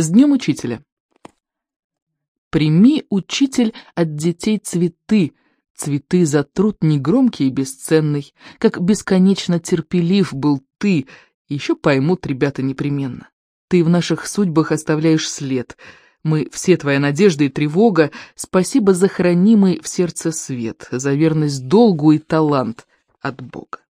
С Днем Учителя! Прими, учитель, от детей цветы, цветы за труд негромкий и бесценный, как бесконечно терпелив был ты, еще поймут ребята непременно. Ты в наших судьбах оставляешь след. Мы все твоя надежда и тревога, спасибо за хранимый в сердце свет, за верность долгу и талант от Бога.